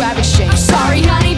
grab. Sorry, honey.